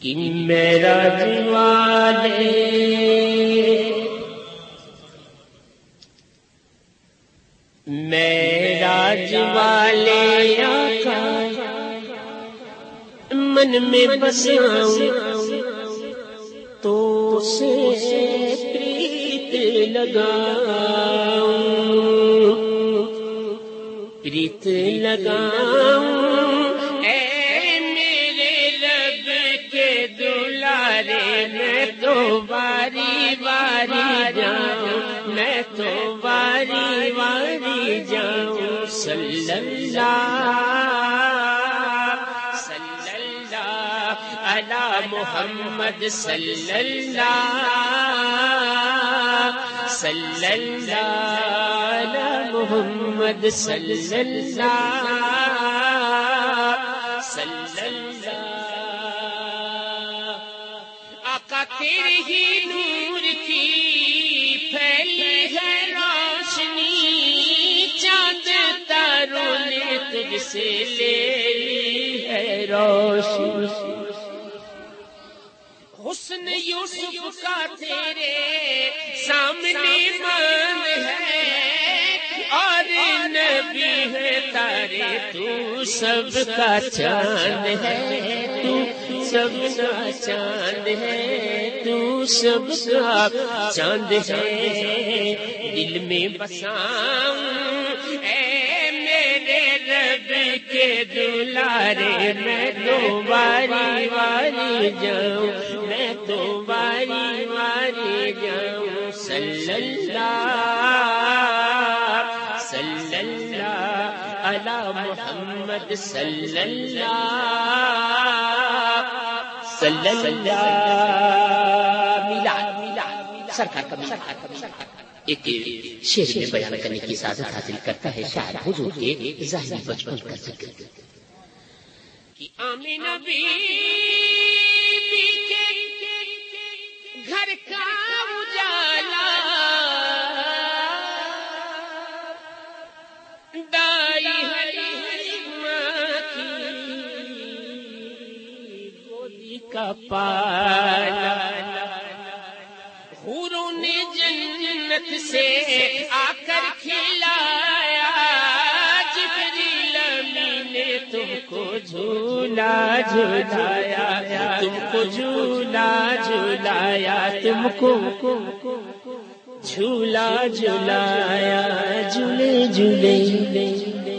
کہ میرا والے میرا والے آقا من میں بساؤں تو سے پریت لگاؤں۔ پریت لگاؤں۔ تو باری باری جاؤں، میں تو باری باری جاؤں، صلی اللہ صلی اللہ علی محمد صلی اللہ صلی اللہ علی محمد، صلی اللہ صلی اللہ تیرے ہی نور کی پھیلی ہے روشنی، چاند تاروں نے تجھ سے لے لی ہے روشنی۔ حسن یوسف کا تیرے سامنے مان ہے، اور نبی ہے تارے تو سب کا چاند ہے۔ تو سب کا چاند ہے، تو سب کا چاند ہے۔ دل میں بساؤں اے میرے رب کے دلارے، میں تو باری باری جاؤں، میں تو باری باری جاؤں۔ صلی اللہ صلی اللہ علی محمد، صلی اللہ صلی اللہ سرکار کا سرکار کا ایک شیر میں بیان کرنے کی اجازت حاصل کرتا ہے شاید حضور کے ظاہری بچپن کا ذکر۔ کہ آمینہ بی گھر کا اجالا پالا۔ حوروں نے جنت سے آ کر کھلایا، جبریل امی نے تم کو جھولا جھولایا تم کو جھولا جھولایا تم کو جھولا جھولایا جھولے جھولے۔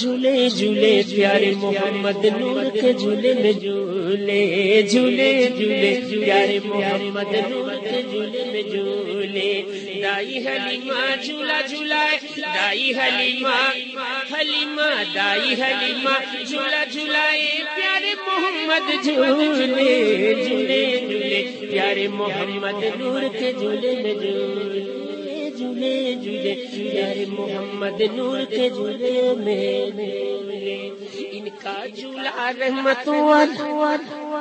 جھولے جھولے پیارے محمد نور کے جھولے میں جھولے جھولے جھولے پیارے محمد نور کے جھولے میں جھولے۔ دائی حلیمہ جھولا جھولائے، دائی حلیمہ حلیمہ، دائی حلیمہ جھولا جھولائے۔ پیارے محمد جھولے جھولے جھولے، پیارے محمد نور کے جھولے میں جھولے۔ جھولے جھولے پیارے محمد نور کے جھولے میں۔ ان کا جھولا رحمت والا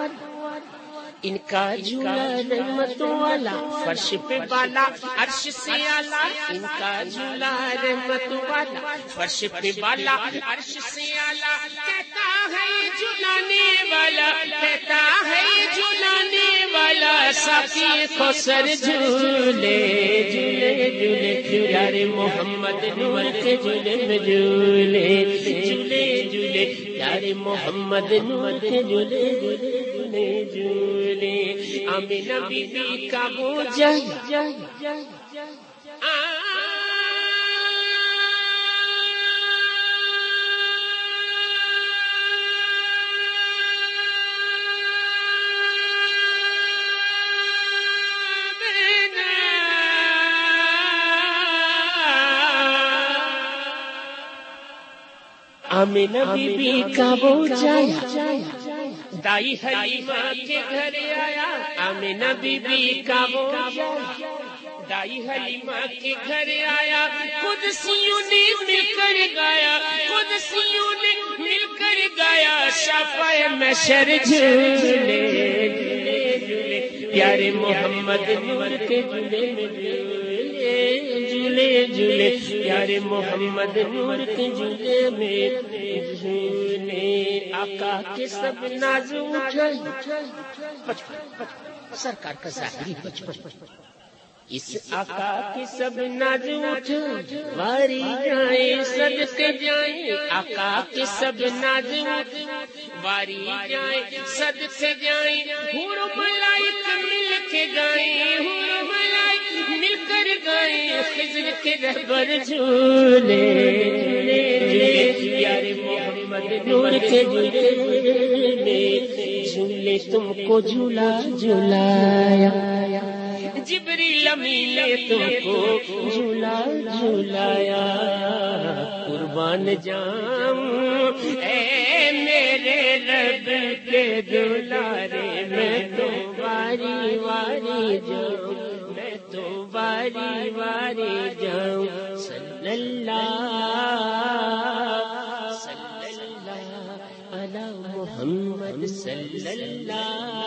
ان کا جھولا رحمت والا فرش پہ بالا، عرش سے آلہ ان کا جھولا رحمت والا فرش پہ بالا، عرش سے آلہ کہتا ہے جھولانے والا، کہتا ہے والا ساقی کو سر جھولے جھولے جھولے پیارے محمد نور کے جھولے میں جھولے جھولے جھولے پیارے محمد نور کے جھولے جھولے جھولے جھولے۔ امین بی بی کا وہ جایا امین بی بی کا وہ جایا۔ دائی حلیمہ کے گھر آیا۔ امین بی بی کا وہ جایا۔ دائی حلیمہ کے گھر آیا۔ خود سیوں نے مل کر گایا۔ خود سیوں نے مل کر گایا۔ شفا میں شر جھولے جھولے جھولے۔ پیارے محمد نور کے جھولے میں جھولے جھولے جھولے پیارے محمد نور کے جھولے میں۔ جھولے آقا کے سب ناز سرکار کا ظاہری بچپن۔ اس آقا کی سب ناز اٹھ واری جائیں، صدقے جائیں۔ آقا کی سب ناز اٹھ واری جائیں، صدقے جائیں۔ حور ملائک مل کے گائیں گائیں کے رہبر جھولے۔ پیارے محمد نور کے جھولے۔ جھولے تم کو جھولا جھولایا۔ جبری لمی تم کو جھولا جھولایا۔ قربان جام اے میرے رب کے دلارے، میں تو واری واری جاؤں میں تو واری واری جاؤں صلی اللہ صلی اللہ علی محمد صلی اللہ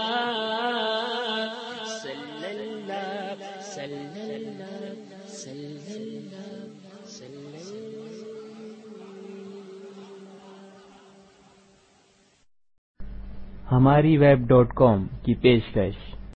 ہماری ویب ڈاٹ کام کی پیشکش